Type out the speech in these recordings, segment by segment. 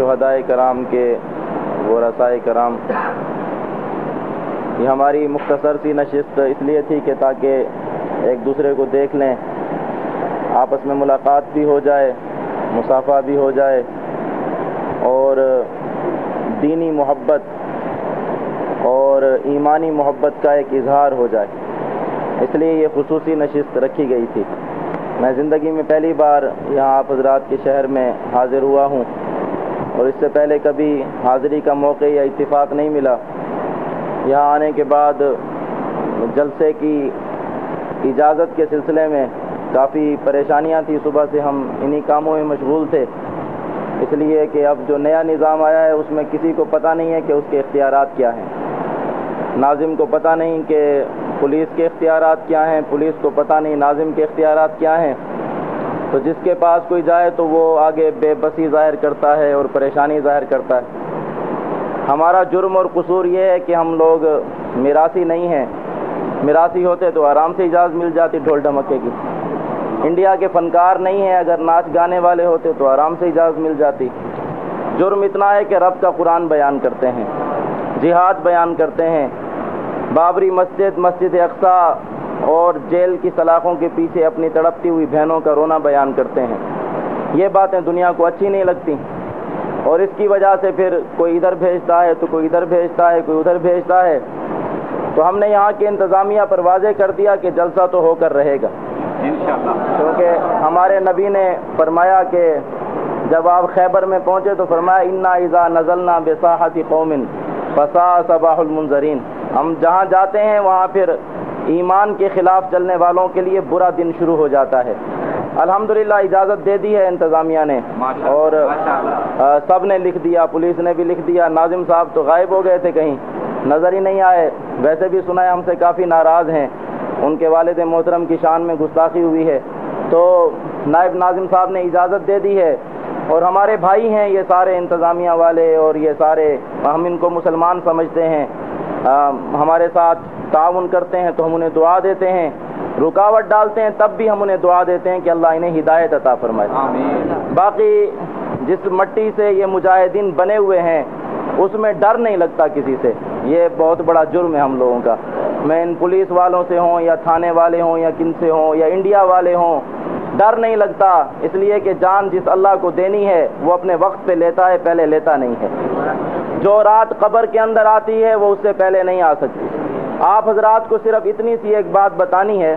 شہدائے کرام کے و رسائے کرام۔ یہ ہماری مختصر سی نشست اس لیے تھی کہ تاکہ ایک دوسرے کو دیکھ لیں۔ آپس میں ملاقات بھی ہو جائے، مسافہ بھی ہو جائے اور دینی محبت اور ایمانی محبت کا ایک اظہار ہو جائے۔ اس لیے یہ خصوصی نشست رکھی گئی تھی۔ میں زندگی میں پہلی بار یہاں آپ حضرات کے شہر میں حاضر ہوا ہوں۔ اور اس سے پہلے کبھی حاضری کا موقع یا اتفاق نہیں ملا۔ یہاں آنے کے بعد جلسے کی اجازت کے سلسلے میں کافی پریشانیاں تھیں۔ صبح سے ہم انہی کاموں میں مشغول تھے۔ اس لیے کہ اب جو نیا نظام آیا ہے، اس میں کسی کو پتہ نہیں ہے کہ اس کے اختیارات کیا ہیں۔ ناظم کو پتہ نہیں کہ پولیس کے اختیارات کیا ہیں۔ پولیس کو پتہ نہیں ناظم کے اختیارات کیا ہیں۔ تو جس کے پاس کوئی جائے تو وہ آگے بے بسی ظاہر کرتا ہے اور پریشانی ظاہر کرتا ہے۔ ہمارا جرم اور قصور یہ ہے کہ ہم لوگ میراثی نہیں ہیں۔ میراثی ہوتے تو آرام سے اجازت مل جاتی ڈھول ڈھمکے کی۔ انڈیا کے فنکار نہیں ہیں، اگر ناچ گانے والے ہوتے تو آرام سے اجازت مل جاتی۔ جرم اتنا ہے کہ رب کا قرآن بیان کرتے ہیں۔ جہاد بیان کرتے ہیں۔ بابری مسجد مسجد اقسا اور جیل کی سلاخوں کے پیچھے اپنی تڑپتی ہوئی بہنوں کا رونا بیان کرتے ہیں۔ یہ باتیں دنیا کو اچھی نہیں لگتی۔ اور اس کی وجہ سے پھر کوئی ادھر بھیجتا ہے تو کوئی ادھر بھیجتا ہے کوئی ادھر بھیجتا ہے۔ تو ہم نے یہاں کے انتظامیہ پر واضح کر دیا کہ جلسہ تو ہو کر رہے گا۔ کیونکہ ہمارے نبی نے فرمایا کہ جب آپ خیبر میں پہنچے تو فرمایا انا ایزا نزلنا بساحتی قومن فسا صباح المنظرین ہم جہاں جاتے ہیں وہاں پھر ایمان کے خلاف چلنے والوں کے لیے برا دن شروع ہو جاتا ہے۔ الحمدللہ اجازت دے دی ہے انتظامیہ نے۔ اور سب نے لکھ دیا پولیس نے بھی لکھ دیا۔ ناظم صاحب تو غائب ہو گئے تھے کہیں۔ نظر ہی نہیں آئے۔ ویسے بھی سنا ہے ہم سے کافی ناراض ہیں۔ ان کے والد محترم کی شان میں گستاخی ہوئی ہے۔ تو نائب ناظم صاحب نے اجازت دے دی ہے۔ اور ہمارے بھائی ہیں یہ سارے انتظامیہ والے اور یہ سارے ہم ان کو مسلمان سمجھتے ہیں۔ ہمارے ساتھ تعاون کرتے ہیں تو ہم انہیں دعا دیتے ہیں۔ رکاوٹ ڈالتے ہیں تب بھی ہم انہیں دعا دیتے ہیں کہ اللہ انہیں ہدایت عطا فرمائے۔ باقی جس مٹی سے یہ مجاہدین بنے ہوئے ہیں اس میں ڈر نہیں لگتا کسی سے۔ یہ بہت بڑا جرم ہے ہم لوگوں کا۔ میں ان پولیس والوں سے ہوں یا تھانے والے ہوں یا کن سے ہوں یا انڈیا والے ہوں ڈر نہیں لگتا۔ اس لیے کہ جان جس اللہ کو دینی ہے وہ اپنے وقت پہ لیتا ہے پہلے لیتا نہیں ہے۔ جو رات قبر کے اندر آتی ہے وہ اس سے پہلے نہیں آ سکتی۔ آپ حضرات کو صرف اتنی سی ایک بات بتانی ہے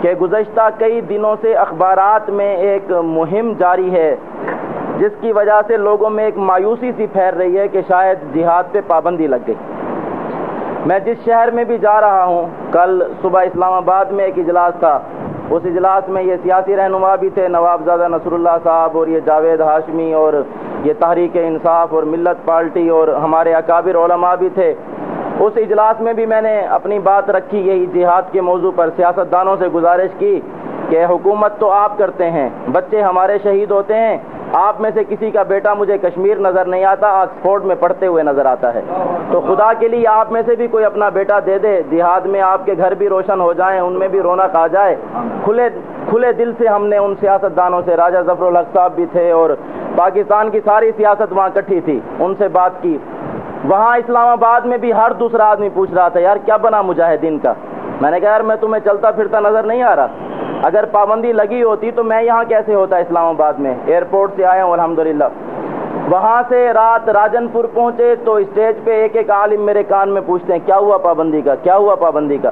کہ گزشتہ کئی دنوں سے اخبارات میں ایک مہم جاری ہے، جس کی وجہ سے لوگوں میں ایک مایوسی سی پھیل رہی ہے کہ شاید جہاد پہ پابندی لگ گئی۔ میں جس شہر میں بھی جا رہا ہوں، کل صبح اسلام آباد میں ایک اجلاس تھا۔ اس اجلاس میں یہ سیاسی رہنما بھی تھے، نواب زادہ نصر اللہ صاحب اور یہ جاوید ہاشمی اور یہ تحریک انصاف اور ملت پارٹی اور ہمارے اکابر علماء بھی تھے۔ اس اجلاس میں بھی میں نے اپنی بات رکھی، یہی جہاد کے موضوع پر سیاست دانوں سے گزارش کی کہ حکومت تو آپ کرتے ہیں، بچے ہمارے شہید ہوتے ہیں آپ میں سے کسی کا بیٹا مجھے کشمیر نظر نہیں آتا آکسفورڈ میں پڑھتے ہوئے نظر آتا ہے۔ تو خدا کے لیے آپ میں سے بھی کوئی اپنا بیٹا دے دے، دیہات میں آپ کے گھر بھی روشن ہو جائیں، ان میں بھی رونق آ جائے۔ کھلے کھلے دل سے ہم نے ان سیاست دانوں سے، راجہ ظفر الحق صاحب بھی تھے اور پاکستان کی ساری سیاست وہاں کٹھی تھی۔ ان سے بات کی۔ وہاں اسلام آباد میں بھی ہر دوسرا آدمی پوچھ رہا تھا، یار، کیا بنا مجاہدین کا؟ میں نے کہا، یار، میں تمہیں چلتا پھرتا نظر نہیں آ رہا۔ اگر پابندی لگی ہوتی تو میں یہاں کیسے ہوتا اسلام آباد میں؟ ایئرپورٹ سے آیا ہوں، الحمدللہ۔ وہاں سے رات راجن پور پہنچے تو اسٹیج پہ ایک ایک عالم میرے کان میں پوچھتے ہیں، کیا ہوا پابندی کا؟ کیا ہوا پابندی کا؟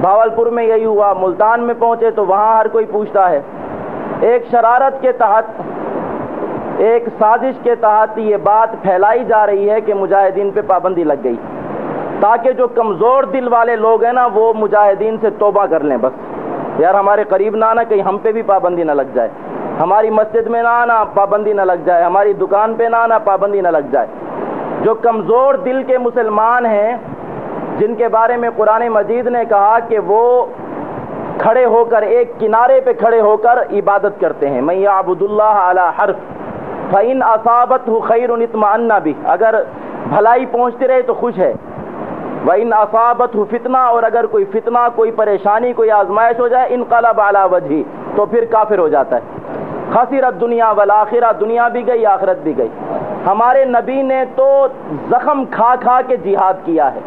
بھاول پور میں یہی ہوا، ملتان میں پہنچے تو وہاں ہر کوئی پوچھتا ہے۔ ایک شرارت کے تحت، ایک سازش کے تحت یہ بات پھیلائی جا رہی ہے کہ مجاہدین پہ پابندی لگ گئی۔ تاکہ جو کمزور دل والے لوگ ہیں نا، وہ مجاہدین سے توبہ کر لیں بس۔ یار ہمارے قریب نہ آنا کہیں ہم پہ بھی پابندی نہ لگ جائے۔ ہماری مسجد میں نہ آنا پابندی نہ لگ جائے۔ ہماری دکان پہ نہ آنا پابندی نہ لگ جائے۔ جو کمزور دل کے مسلمان ہیں، جن کے بارے میں قرآن مجید نے کہا کہ وہ کھڑے ہو کر، ایک کنارے پہ کھڑے ہو کر عبادت کرتے ہیں۔ میں عبد اللہ اعلیٰ حرف فعین اصابت ہو خیر بھی اگر بھلائی پہنچتی رہے تو خوش ہے۔ وہ ان اصابت ہو فتنا اور اگر کوئی فتنہ، کوئی پریشانی، کوئی آزمائش ہو جائے ان قلب اعلیٰ وجہ تو پھر کافر ہو جاتا ہے۔ خسیرت دنیا والآخرہ، دنیا بھی گئی، آخرت بھی گئی۔ ہمارے نبی نے تو زخم کھا کھا کے جہاد کیا ہے۔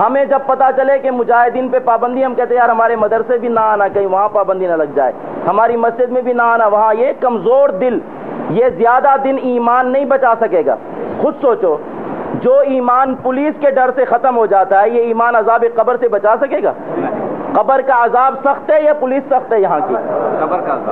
ہمیں جب پتا چلے کہ مجاہدین پہ پابندی، ہم کہتے ہیں، یار، ہمارے مدرسے بھی نہ آنا، کہیں وہاں پابندی نہ لگ جائے۔ ہماری مسجد میں بھی نہ آنا، وہاں یہ کمزور دل، یہ زیادہ دن ایمان نہیں بچا سکے گا۔ خود سوچو جو ایمان پولیس کے ڈر سے ختم ہو جاتا ہے یہ ایمان عذاب قبر سے بچا سکے گا؟ قبر کا عذاب سخت ہے یا پولیس سخت ہے یہاں کی؟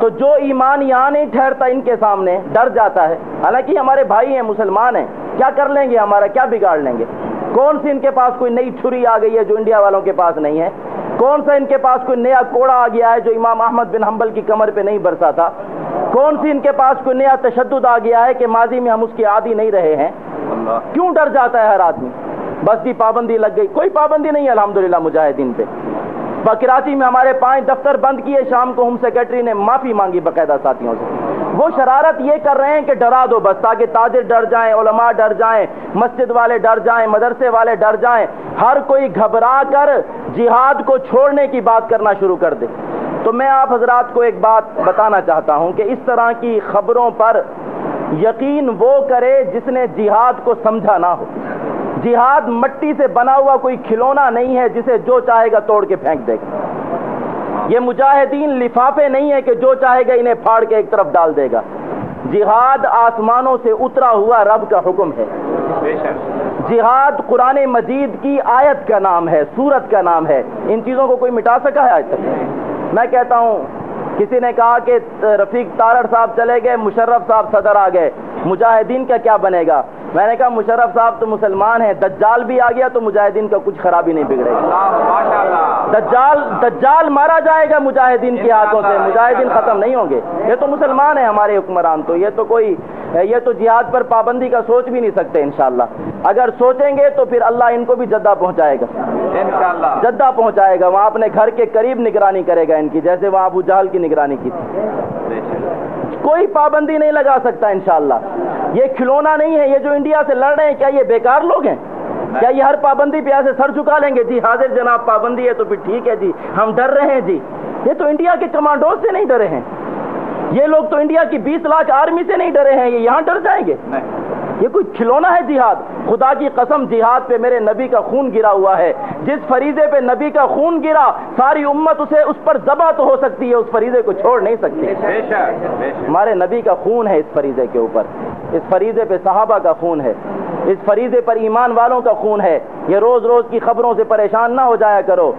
تو جو ایمان یہاں نہیں ٹھہرتا ان کے سامنے ڈر جاتا ہے۔ حالانکہ ہمارے بھائی ہیں مسلمان ہیں۔ کیا کر لیں گے ہمارا؟ کیا بگاڑ لیں گے؟ کون سی ان کے پاس کوئی نئی چھری آ گئی ہے جو انڈیا والوں کے پاس نہیں ہے؟ کون سا ان کے پاس کوئی نیا کوڑا آ گیا ہے جو امام احمد بن حنبل کی کمر پہ نہیں برسا تھا کون سی ان کے پاس کوئی نیا تشدد آ گیا ہے کہ ماضی میں ہم اس کی عادی نہیں رہے ہیں؟ کیوں ڈر جاتا ہے ہر آدمی؟ بس بھی پابندی لگ گئی۔ کوئی پابندی نہیں الحمدللہ، مجاہدین پہ۔ کراچی میں ہمارے پانچ دفتر بند کیے، شام کو ہوم سیکرٹری نے معافی مانگی باقاعدہ ساتھیوں سے۔ وہ شرارت یہ کر رہے ہیں کہ ڈرا دو بس، تاکہ تاجر ڈر جائیں، علماء ڈر جائیں، مسجد والے ڈر جائیں، مدرسے والے ڈر جائیں۔ ہر کوئی گھبرا کر جہاد کو چھوڑنے کی بات کرنا شروع کر دے۔ تو میں آپ حضرات کو ایک بات بتانا چاہتا ہوں کہ اس طرح کی خبروں پر یقین وہ کرے جس نے جہاد کو سمجھا نہ ہو۔ جہاد مٹی سے بنا ہوا کوئی کھلونا نہیں ہے جسے جو چاہے گا توڑ کے پھینک دے گا۔ یہ مجاہدین لفافے نہیں ہے کہ جو چاہے گا انہیں پھاڑ کے ایک طرف ڈال دے گا۔ جہاد آسمانوں سے اترا ہوا رب کا حکم ہے۔ جہاد قرآن مجید کی آیت کا نام ہے، سورت کا نام ہے۔ ان چیزوں کو کوئی مٹا سکا ہے آج تک؟ میں کہتا ہوں کسی نے کہا کہ رفیق تارڑ صاحب چلے گئے، مشرف صاحب صدر آ گئے۔ مجاہدین کا کیا بنے گا؟ میں نے کہا، مشرف صاحب تو مسلمان ہیں، دجال بھی آ گیا تو مجاہدین کا کچھ خرابی نہیں بگڑے گا دجال دجال مارا جائے گا مجاہدین کے ہاتھوں سے مجاہدین ختم نہیں ہوں گے۔ یہ تو مسلمان ہیں ہمارے حکمران تو یہ تو کوئی یہ تو جہاد پر پابندی کا سوچ بھی نہیں سکتے انشاءاللہ۔ اگر سوچیں گے تو پھر اللہ ان کو بھی جدہ پہنچائے گا۔ جدہ پہنچائے گا۔ وہاں اپنے گھر کے قریب نگرانی کرے گا ان کی جیسے وہاں ابو جہل کی نگرانی کی تھی۔ کوئی پابندی نہیں لگا سکتا انشاءاللہ۔ یہ کھلونا نہیں ہے یہ جو انڈیا سے لڑ رہے ہیں کیا یہ بیکار لوگ ہیں؟ کیا یہ ہر پابندی پہ ایسے سر چکا لیں گے جی حاضر جناب پابندی ہے تو پھر ٹھیک ہے جی ہم ڈر رہے ہیں جی۔ یہ تو انڈیا کے کمانڈوز سے نہیں ڈرے ہیں۔ یہ لوگ تو انڈیا کی بیس لاکھ آرمی سے نہیں ڈرے ہیں یہ یہاں ڈر جائیں گے۔ یہ کوئی کھلونا ہے جہاد۔ خدا کی قسم جہاد پہ میرے نبی کا خون گرا ہوا ہے۔ جس فریضے پہ نبی کا خون گرا ساری امت اسے اس پر ذبح تو ہو سکتی ہے اس فریضے کو چھوڑ نہیں سکتی۔ ہمارے نبی کا خون ہے اس فریضے کے اوپر۔ اس فریضے پہ صحابہ کا خون ہے۔ اس فریضے پر ایمان والوں کا خون ہے۔ یہ روز روز کی خبروں سے پریشان نہ ہو جایا کرو۔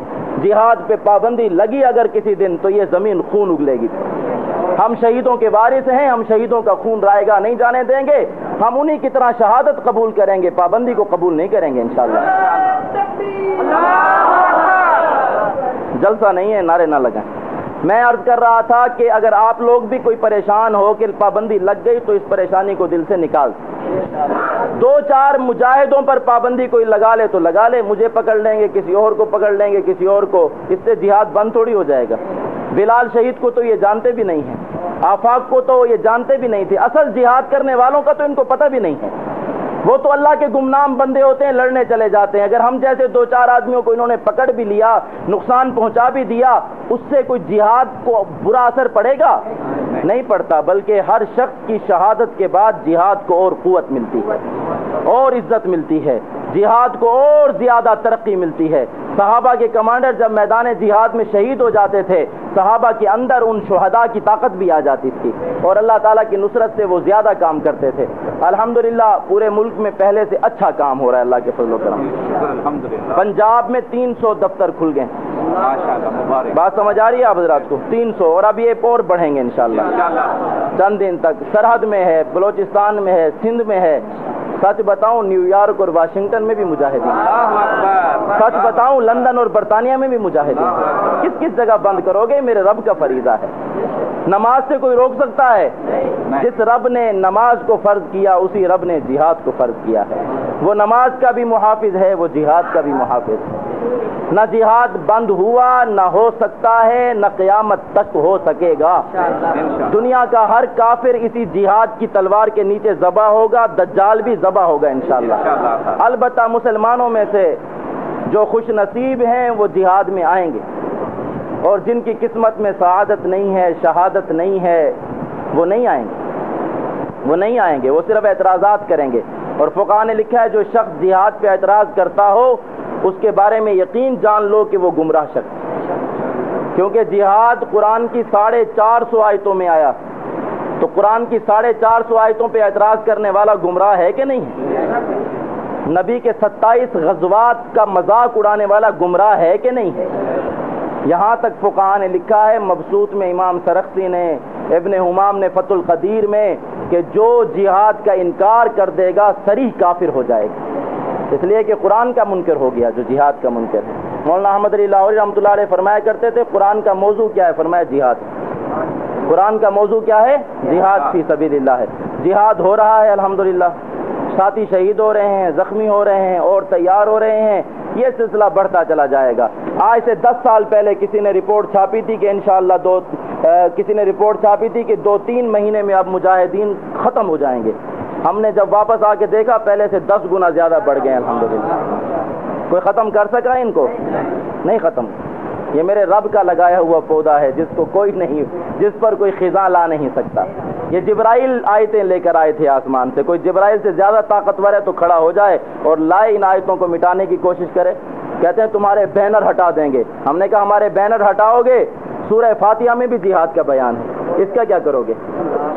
جہاد پہ پابندی لگی اگر کسی دن تو یہ زمین خون اگلے گی۔ ہم شہیدوں کے وارث ہیں ہم شہیدوں کا خون رائے گا نہیں جانے دیں گے۔ ہم انہی کی طرح شہادت قبول کریں گے پابندی کو قبول نہیں کریں گے انشاءاللہ۔ جلسہ نہیں ہے نعرے نہ لگائیں۔ میں عرض کر رہا تھا کہ اگر آپ لوگ بھی کوئی پریشان ہو کہ پابندی لگ گئی تو اس پریشانی کو دل سے نکال دو چار مجاہدوں پر پابندی کوئی لگا لے تو لگا لے، مجھے پکڑ لیں گے، کسی اور کو پکڑ لیں گے، کسی اور کو۔ اس سے جہاد بند تھوڑی ہو جائے گا۔ بلال شہید کو تو یہ جانتے بھی نہیں ہیں۔ آفاق کو تو یہ جانتے بھی نہیں تھے۔ اصل جہاد کرنے والوں کا تو ان کو پتہ بھی نہیں ہے۔ وہ تو اللہ کے گمنام بندے ہوتے ہیں، لڑنے چلے جاتے ہیں۔ اگر ہم جیسے دو چار آدمیوں کو انہوں نے پکڑ بھی لیا، نقصان پہنچا بھی دیا، اس سے کوئی جہاد کو برا اثر پڑے گا؟ نہیں پڑتا، بلکہ ہر شخص کی شہادت کے بعد جہاد کو اور قوت ملتی ہے اور عزت ملتی ہے۔ جہاد کو اور زیادہ ترقی ملتی ہے۔ صحابہ کے کمانڈر جب میدان جہاد میں شہید ہو جاتے تھے صحابہ کے اندر ان شہداء کی طاقت بھی آ جاتی تھی اور اللہ تعالیٰ کی نصرت سے وہ زیادہ کام کرتے تھے۔ الحمدللہ پورے ملک میں پہلے سے اچھا کام ہو رہا ہے اللہ کے فضل و کرم۔ پنجاب میں تین سو دفتر کھل گئے۔ بات سمجھ آ رہی ہے آپ حضرات کو؟ تین سو۔ اور اب یہ اور بڑھیں گے انشاءاللہ۔ چند دن تک۔ سرحد میں ہے بلوچستان میں ہے سندھ میں ہے۔ سچ بتاؤں، نیو یارک اور واشنگٹن میں بھی مجاہدین۔ سچ بتاؤں، لندن اور برطانیہ میں بھی مجاہدین۔ کس کس جگہ بند کرو گے؟ میرے رب کا فریضہ ہے۔ نماز سے کوئی روک سکتا ہے؟ جس رب نے نماز کو فرض کیا، اسی رب نے جہاد کو فرض کیا ہے۔ وہ نماز کا بھی محافظ ہے، وہ جہاد کا بھی محافظ ہے۔ نہ جہاد بند ہوا نہ ہو سکتا ہے نہ قیامت تک ہو سکے گا۔ دنیا کا ہر کافر اسی جہاد کی تلوار کے نیچے ذبح ہوگا دجال بھی ذبح ہوگا انشاءاللہ۔ البتہ مسلمانوں میں سے جو خوش نصیب ہیں وہ جہاد میں آئیں گے۔ اور جن کی قسمت میں سعادت نہیں ہے شہادت نہیں ہے وہ نہیں آئیں گے۔ وہ نہیں آئیں گے وہ صرف اعتراضات کریں گے۔ اور فقہ نے لکھا ہے جو شخص جہاد پہ اعتراض کرتا ہو اس کے بارے میں یقین جان لو کہ وہ گمراہ شخص کیونکہ جہاد قرآن کی ساڑھے چار سو آیتوں میں آیا۔ تو قرآن کی ساڑھے چار سو آیتوں پہ اعتراض کرنے والا گمراہ ہے کہ نہیں؟ نبی کے ستائیس غزوات کا مذاق اڑانے والا گمراہ ہے کہ نہیں؟ ہے یہاں تک فقہ نے لکھا ہے، مبسوط میں امام سرخسی نے، ابن حمام نے فت القدیر میں کہ جو جہاد کا انکار کر دے گا سریح کافر ہو جائے گا۔ اس لیے کہ قرآن کا منکر ہو گیا، جو جہاد کا منکر۔ ہے مولانا احمد علی لاہوری رحمۃ اللہ علیہ فرمایا کرتے تھے، قرآن کا موضوع کیا ہے؟ فرمایا جہاد۔ قرآن کا موضوع کیا ہے؟ جہاد فی سبیل اللہ ہے جہاد ہو رہا ہے، الحمدللہ۔ ساتھی شہید ہو رہے ہیں، زخمی ہو رہے ہیں، اور تیار ہو رہے ہیں۔ یہ سلسلہ بڑھتا چلا جائے گا۔ آج سے دس سال پہلے کسی نے رپورٹ چھاپی تھی کہ انشاءاللہ دو کسی نے رپورٹ چھاپی تھی کہ دو تین مہینے میں اب مجاہدین ختم ہو جائیں گے۔ ہم نے جب واپس آ کے دیکھا، پہلے سے دس گنا زیادہ بڑھ گئے الحمدللہ۔ کوئی ختم کر سکا ان کو؟ نہیں ختم۔ یہ میرے رب کا لگایا ہوا پودا ہے، جس کو کوئی نہیں، جس پر کوئی خزاں لا نہیں سکتا۔ یہ جبرائیل آیتیں لے کر آئے تھے آسمان سے۔ کوئی جبرائیل سے زیادہ طاقتور ہے تو کھڑا ہو جائے اور لائے ان آیتوں کو مٹانے کی کوشش کرے۔ کہتے ہیں، تمہارے بینر ہٹا دیں گے۔ ہم نے کہا، ہمارے بینر ہٹاؤ گے۔ سورہ فاتحہ میں بھی جہاد کا بیان ہے۔ اس کا کیا کرو گے؟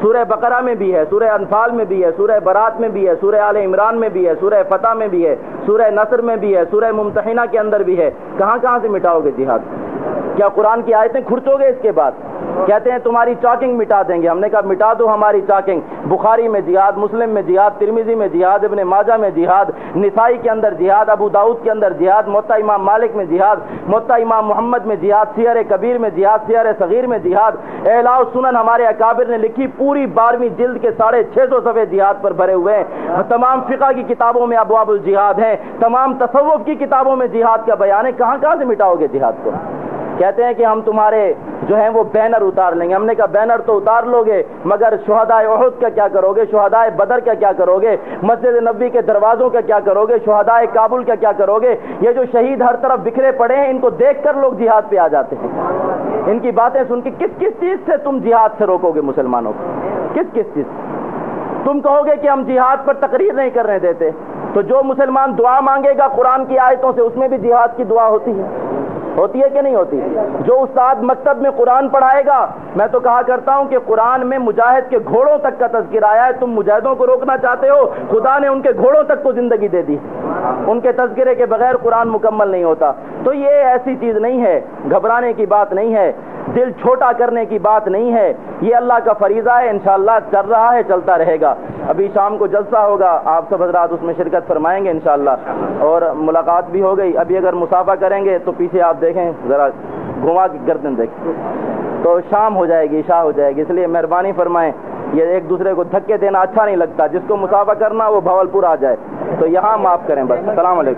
سورہ بقرہ میں بھی ہے، سورہ انفال میں بھی ہے، سورہ برات میں بھی ہے، سورہ آل عمران میں بھی ہے، سورہ فتح میں بھی ہے، سورہ نصر میں بھی ہے، سورہ ممتحنہ کے اندر بھی ہے۔ کہاں کہاں سے مٹاؤ گے جہاد؟ کیا قرآن کی آیتیں کھرچو گے اس کے بعد؟ کہتے ہیں تمہاری چاکنگ مٹا دیں گے۔ ہم نے کہا مٹا دو ہماری چاکنگ۔ بخاری میں جہاد، مسلم میں جہاد ترمیزی میں جہاد، ابن ماجہ میں جہاد، نسائی کے اندر جہاد، ابو داود کے اندر جہاد متا امام مالک میں جہاد متا امام محمد میں جہاد، سیر کبیر میں جہاد، سیر صغیر میں جہاد۔ اعلاء سنن، ہمارے اکابر نے لکھی پوری بارہویں جلد کے ساڑھے چھ سو صفحے جہاد پر بھرے ہوئے ہیں۔ تمام فقہ کی کتابوں میں ابواب الجہاد ہیں۔ تمام تصوف کی کتابوں میں جہاد کا بیان ہے۔ کہاں کہاں سے مٹاؤ گے جہاد کو؟ کہتے ہیں کہ ہم تمہارے جو ہیں وہ بینر اتار لیں گے۔ ہم نے کہا بینر تو اتار لو گے، مگر شہدائے عہد کا کیا کرو گے؟ شہدائے بدر کا کیا کرو گے؟ مسجد نبی کے دروازوں کا کیا کرو گے؟ شہدائے کابل کا کیا کرو گے؟ یہ جو شہید ہر طرف بکھرے پڑے ہیں، ان کو دیکھ کر لوگ جہاد پہ آ جاتے ہیں۔ ان کی باتیں سن کے کس کس چیز سے تم جہاد سے روکو گے مسلمانوں کو؟ کس کس چیز سے؟ تم کہو گے کہ ہم جہاد پر تقریر نہیں کرنے دیتے۔ تو جو مسلمان دعا مانگے گا قرآن کی آیتوں سے، اس میں بھی جہاد کی دعا ہوتی ہے۔ ہوتی ہے کہ نہیں ہوتی؟ جو استاد مکتب میں قرآن پڑھائے گا، میں تو کہا کرتا ہوں کہ قرآن میں مجاہد کے گھوڑوں تک کا تذکر آیا ہے، تم مجاہدوں کو روکنا چاہتے ہو؟ خدا نے ان کے گھوڑوں تک کو زندگی دے دی۔ ان کے تذکرے کے بغیر قرآن مکمل نہیں ہوتا۔ تو یہ ایسی چیز نہیں ہے، گھبرانے کی بات نہیں ہے۔ دل چھوٹا کرنے کی بات نہیں ہے۔ یہ اللہ کا فریضہ ہے، انشاءاللہ چل رہا ہے، چلتا رہے گا۔ ابھی شام کو جلسہ ہوگا، آپ سب حضرات اس میں شرکت فرمائیں گے انشاءاللہ۔ اور ملاقات بھی ہو گئی۔ ابھی اگر مسافہ کریں گے تو پیچھے آپ دیکھیں، ذرا گھما کے گردن دیکھیں۔ تو شام ہو جائے گی، عشاء ہو جائے گی، اس لیے مہربانی فرمائیں۔ یہ ایک دوسرے کو دھکے دینا اچھا نہیں لگتا۔ جس کو مسافہ کرنا وہ بھاول پور آ جائے۔ تو یہاں معاف کریں بس۔ السلام علیکم۔